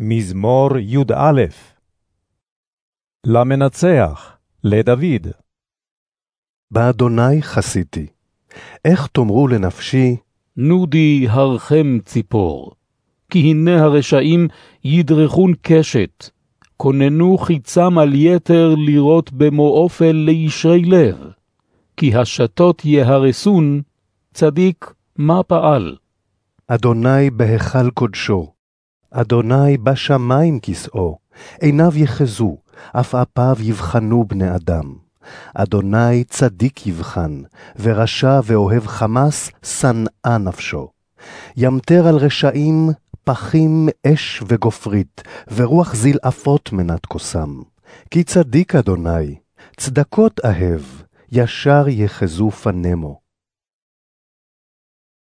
מזמור י"א למנצח, לדוד. באדוני חסיתי. איך תאמרו לנפשי, נודי הרחם ציפור. כי הנה הרשעים ידרכון קשת, כוננו חיצם על יתר לירות במו אופל לישרי לב. כי השתות יהרסון, צדיק מה פעל? אדוני בהיכל קודשו, אדוני בשמים כסאו, עיניו יחזו, עפעפיו יבחנו בני אדם. אדוני צדיק יבחן, ורשע ואוהב חמס שנאה נפשו. ימטר על רשעים פחים אש וגופרית, ורוח זלעפות מנת כוסם. כי צדיק אדוני, צדקות אהב, ישר יחזו פנמו.